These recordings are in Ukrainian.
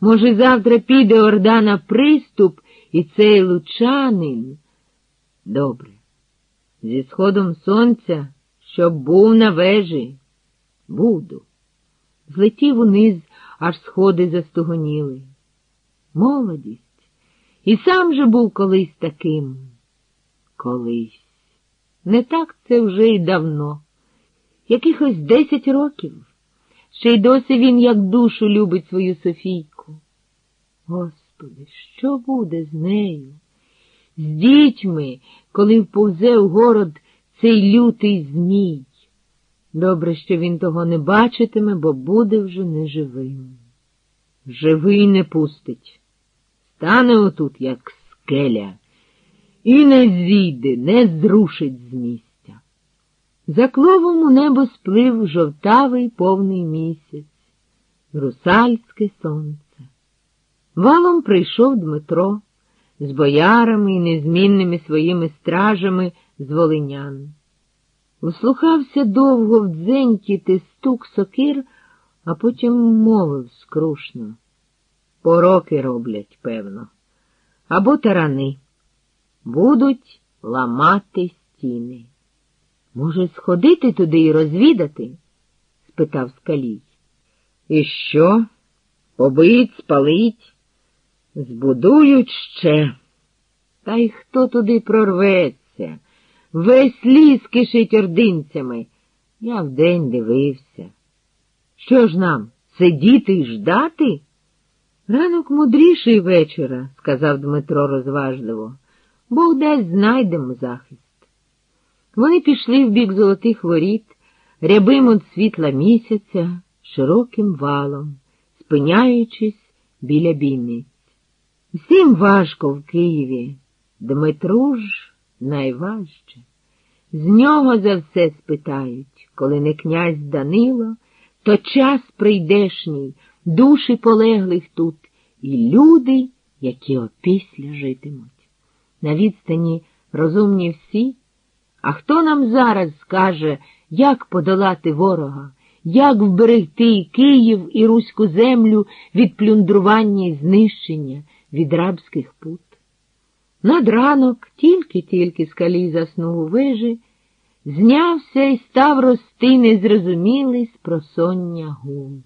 Може, завтра піде орда на приступ, і цей лучанин. Добре. Зі сходом сонця, щоб був на вежі. Буду. Злетів униз, аж сходи застогоніли. Молодість. І сам же був колись таким. Колись. Не так це вже й давно. Якихось десять років. Ще й досі він як душу любить свою Софійку. Господи, що буде з нею? З дітьми, коли вповзе у город цей лютий змій. Добре, що він того не бачитиме, бо буде вже неживим. Живий не пустить. Стане отут, як скеля, і не зійде, не зрушить з місця. За кловом у небо сплив жовтавий повний місяць, русальське сонце. Валом прийшов Дмитро з боярами і незмінними своїми стражами з волинян. Услухався довго в дзенькіти стук сокир, а потім мовив скрушно. Пороки роблять, певно, або тарани. Будуть ламати стіни. Може, сходити туди і розвідати? спитав скалій. І що? Побить, спалить? Збудують ще. Та й хто туди прорветься? Весь ліс кишить ординцями. Я вдень дивився. Що ж нам, сидіти й ждати? Ранок мудріший вечора, сказав Дмитро розважливо. Бог дасть знайдемо захист. Вони пішли в бік золотих воріт, рябим от світла місяця, широким валом, спиняючись біля бійниць. Всім важко в Києві, Дмитру ж найважче. З нього за все спитають, коли не князь Данило, то час прийдешній, душі полеглих тут, і люди, які опісля житимуть. На відстані розумні всі, а хто нам зараз скаже, як подолати ворога, як вберегти Київ і Руську землю від плюндрування і знищення, від рабських пут? Над ранок тільки-тільки скалій заснув у вежі, знявся і став рости незрозумілий спросоння гул.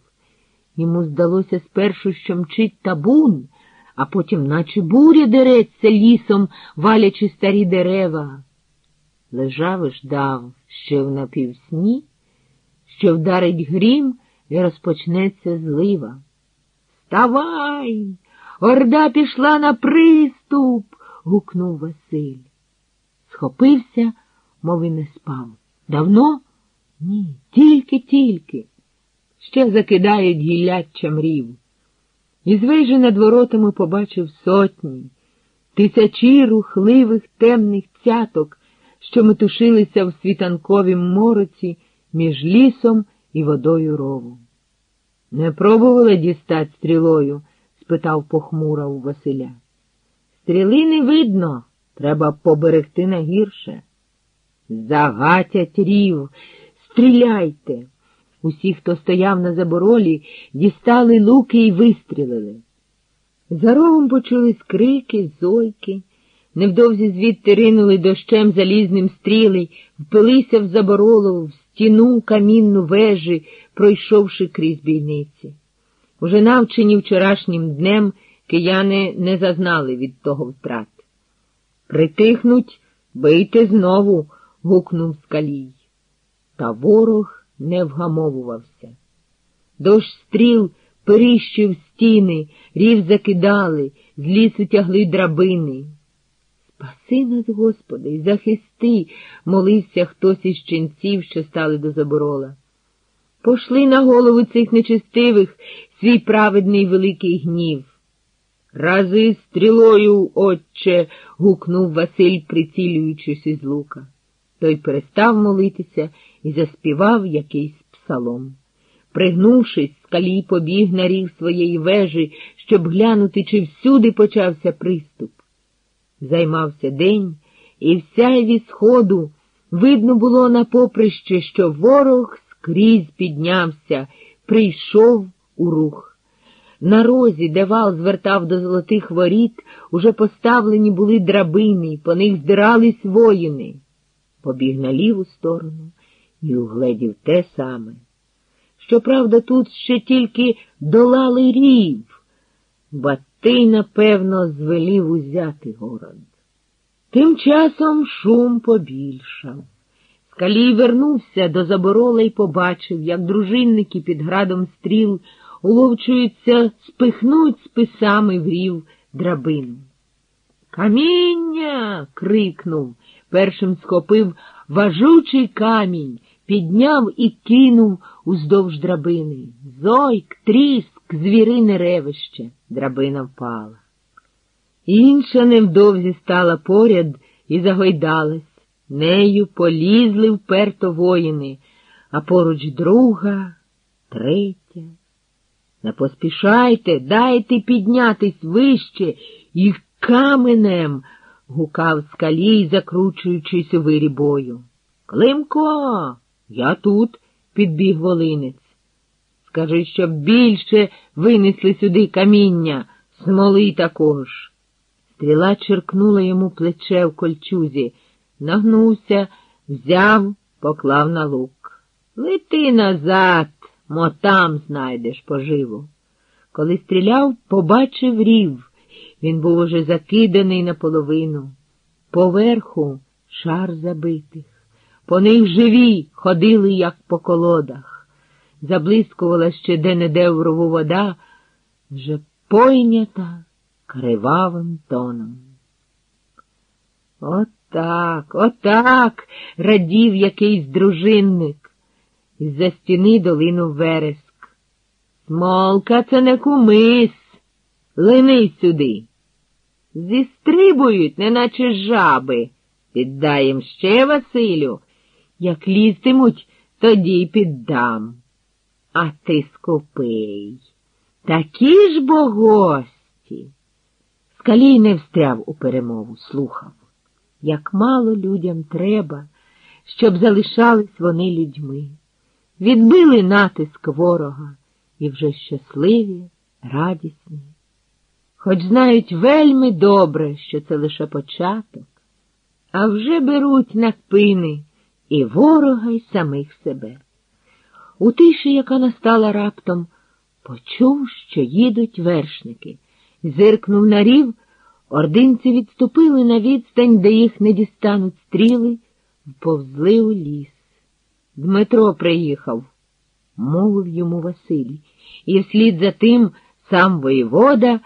Йому здалося спершу, що мчить табун, а потім, наче буря дереться лісом, валячи старі дерева. Лежав і ждав, що в напівсні, що вдарить грім і розпочнеться злива. Ставай! Орда пішла на приступ. гукнув Василь. Схопився, мов і не спав. Давно? Ні, тільки-тільки. Ще закидають гілляча мрів. І звейже над воротами побачив сотні, тисячі рухливих темних цяток, що метушилися в світанковім мороці між лісом і водою рову. Не пробувала дістать стрілою? Спитав похмуро у Василя. Стріли не видно, треба поберегти на гірше. Загатять рів, стріляйте. Усі, хто стояв на заборолі, дістали луки і вистрілили. За рогом почулись крики, зойки. Невдовзі звідти ринули дощем залізним стріли, впилися в заборолу, в стіну камінну вежі, пройшовши крізь бійниці. Уже навчені вчорашнім днем кияни не зазнали від того втрат. Притихнуть, бийте знову, гукнув скалій. Та ворог не вгамовувався. Дощ стріл періщив стіни, рів закидали, з лісу тягли драбини. Спаси нас, Господи, захисти, молився хтось із ченців, що стали до заборола. Пошли на голову цих нечестивих свій праведний великий гнів. Рази стрілою, отче, гукнув Василь, прицілюючись із лука. Той перестав молитися і заспівав якийсь псалом. Пригнувшись, скалій побіг на ріг своєї вежі, щоб глянути, чи всюди почався приступ. Займався день, і в сяйві сходу видно було на поприще, що ворог скрізь піднявся, прийшов у рух. На розі, де вал звертав до золотих воріт, уже поставлені були драбини, по них здирались воїни. Побіг на ліву сторону і угледів те саме. Щоправда, тут ще тільки долали рів, Батий, напевно, звелів узяти город. Тим часом шум побільшав. Скалій вернувся до заборола і побачив, як дружинники під градом стріл уловчуються спихнуть списами в рів драбину. Каміння. крикнув, першим схопив важучий камінь, підняв і кинув уздовж драбини. Зойк, тріск, звірине ревище, драбина впала. Інша невдовзі стала поряд і загойдалась. Нею полізли вперто воїни, а поруч друга, третя. Не поспішайте, дайте піднятись вище і каменем, гукав скалій, закручуючись у вирі бою. Климко, я тут, підбіг волинець. Скажи, щоб більше винесли сюди каміння, смоли також. Стріла черкнула йому плече в кольчузі, нагнувся, взяв, поклав на лук. Лети назад, мо там знайдеш поживу. Коли стріляв, побачив рів. Він був уже закиданий наполовину. Поверху шар забитих. По них живі ходили, як по колодах. Заблискувала ще де-не-де в рову вода, вже пойнята кривавим тоном. Отак, отак, радів якийсь дружинник. Із-за стіни долинув вереск. Смолка, це не кумис. Лини сюди. Зістрибують, неначе жаби. Піддаєм ще, Василю. Як лізтимуть, тоді й піддам. А ти скупий. Такі ж бо гості. Скалій не встряв у перемову, слухав. Як мало людям треба, щоб залишались вони людьми. Відбили натиск ворога і вже щасливі, радісні. Хоч знають вельми добре, що це лише початок, а вже беруть на кпини і ворога, і самих себе. У тиші, яка настала раптом, почув, що їдуть вершники, зиркнув на рів, ординці відступили на відстань, де їх не дістануть стріли, вповзли у ліс. Дмитро приїхав, мовив йому Василь, і вслід за тим сам воєвода